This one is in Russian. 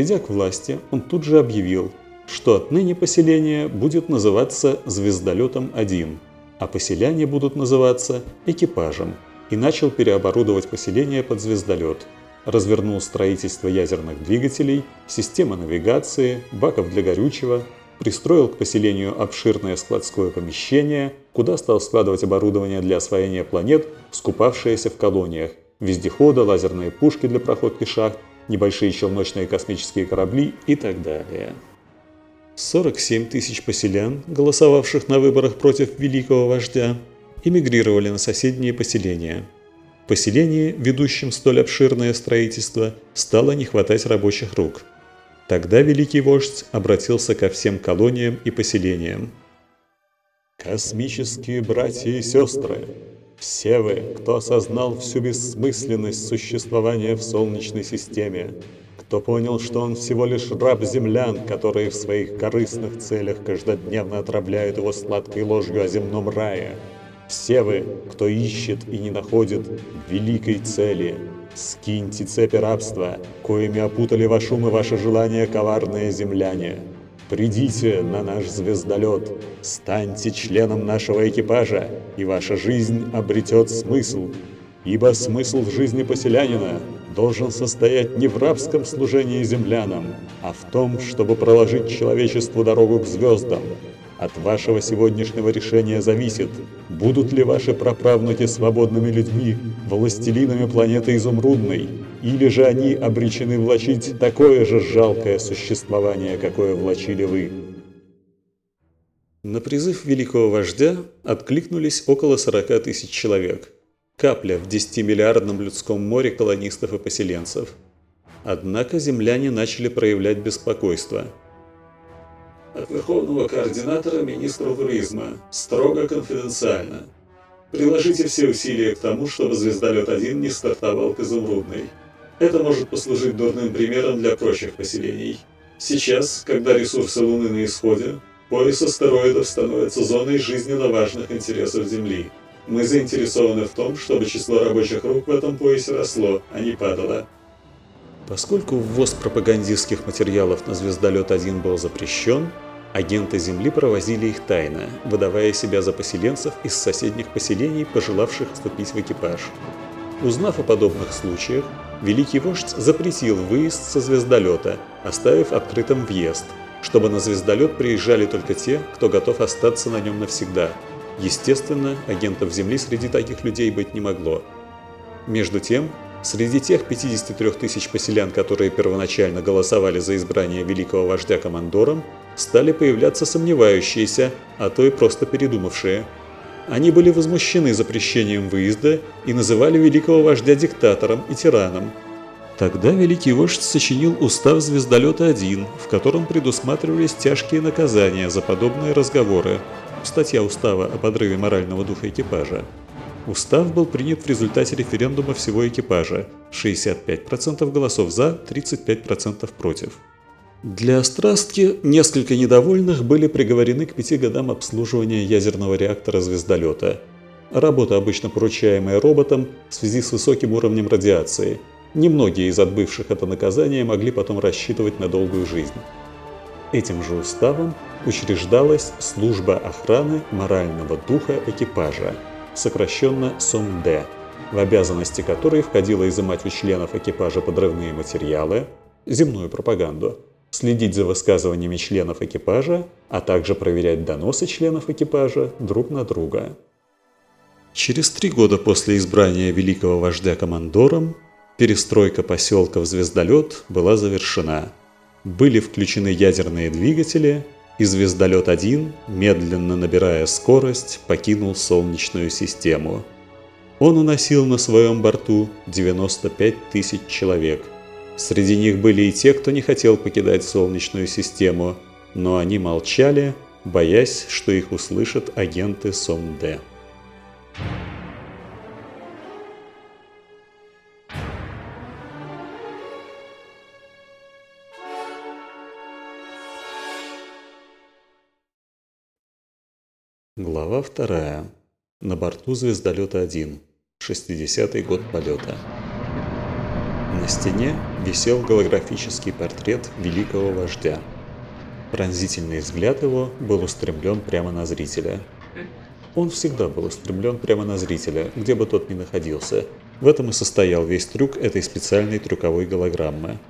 Придя к власти, он тут же объявил, что отныне поселение будет называться «Звездолетом-1», а поселяне будут называться «Экипажем», и начал переоборудовать поселение под звездолет. Развернул строительство ядерных двигателей, системы навигации, баков для горючего, пристроил к поселению обширное складское помещение, куда стал складывать оборудование для освоения планет, скупавшееся в колониях, вездеходы, лазерные пушки для проходки шахт, небольшие челночные космические корабли и так далее. 47 тысяч поселян, голосовавших на выборах против великого вождя, эмигрировали на соседние поселения. В поселении, ведущем столь обширное строительство, стало не хватать рабочих рук. Тогда великий вождь обратился ко всем колониям и поселениям. «Космические братья и сестры, все вы, кто осознал всю бессмысленность существования в Солнечной системе, кто понял, что он всего лишь раб землян, которые в своих корыстных целях каждодневно отравляют его сладкой ложью о земном рае, все вы, кто ищет и не находит великой цели, скиньте цепи рабства, коими опутали ваш ум и ваше желание коварные земляне. Придите на наш звездолет, станьте членом нашего экипажа, и ваша жизнь обретет смысл. Ибо смысл жизни поселянина должен состоять не в рабском служении землянам, а в том, чтобы проложить человечеству дорогу к звездам. От вашего сегодняшнего решения зависит, будут ли ваши праправнуки свободными людьми, властелинами планеты Изумрудной, или же они обречены влачить такое же жалкое существование, какое влачили вы. На призыв великого вождя откликнулись около 40 тысяч человек. Капля в 10-миллиардном людском море колонистов и поселенцев. Однако земляне начали проявлять беспокойство. От Верховного координатора министра туризма. Строго конфиденциально. Приложите все усилия к тому, чтобы звездолет-1 не стартовал к Изумрудной. Это может послужить дурным примером для прочих поселений. Сейчас, когда ресурсы Луны на исходе, пояс астероидов становится зоной жизненно важных интересов Земли. Мы заинтересованы в том, чтобы число рабочих рук в этом поясе росло, а не падало. Поскольку ввоз пропагандистских материалов на звездолет-1 был запрещен, агенты Земли провозили их тайно, выдавая себя за поселенцев из соседних поселений, пожелавших вступить в экипаж. Узнав о подобных случаях, Великий вождь запретил выезд со звездолета, оставив открытым въезд, чтобы на звездолет приезжали только те, кто готов остаться на нем навсегда. Естественно, агентов Земли среди таких людей быть не могло. Между тем, среди тех 53 тысяч поселян, которые первоначально голосовали за избрание великого вождя командором, стали появляться сомневающиеся, а то и просто передумавшие – они были возмущены запрещением выезда и называли великого вождя диктатором и тираном. Тогда великий вождь сочинил устав звездолета-1, в котором предусматривались тяжкие наказания за подобные разговоры. Статья устава о подрыве морального духа экипажа. Устав был принят в результате референдума всего экипажа. 65% голосов за, 35% против. Для острастки несколько недовольных были приговорены к пяти годам обслуживания ядерного реактора звездолета. Работа, обычно поручаемая роботам, в связи с высоким уровнем радиации. Немногие из отбывших это наказание могли потом рассчитывать на долгую жизнь. Этим же уставом учреждалась служба охраны морального духа экипажа, сокращенно СОМД, в обязанности которой входило изымать у членов экипажа подрывные материалы, земную пропаганду, следить за высказываниями членов экипажа, а также проверять доносы членов экипажа друг на друга. Через три года после избрания великого вождя командором, перестройка поселка в Звездолет была завершена. Были включены ядерные двигатели, и Звездолет-1, медленно набирая скорость, покинул Солнечную систему. Он уносил на своем борту 95 тысяч человек – Среди них были и те, кто не хотел покидать Солнечную систему, но они молчали, боясь, что их услышат агенты СОМД. Глава вторая. На борту звездолета 1. 60-й год полета. На стене висел голографический портрет великого вождя. Пронзительный взгляд его был устремлен прямо на зрителя. Он всегда был устремлен прямо на зрителя, где бы тот ни находился. В этом и состоял весь трюк этой специальной трюковой голограммы –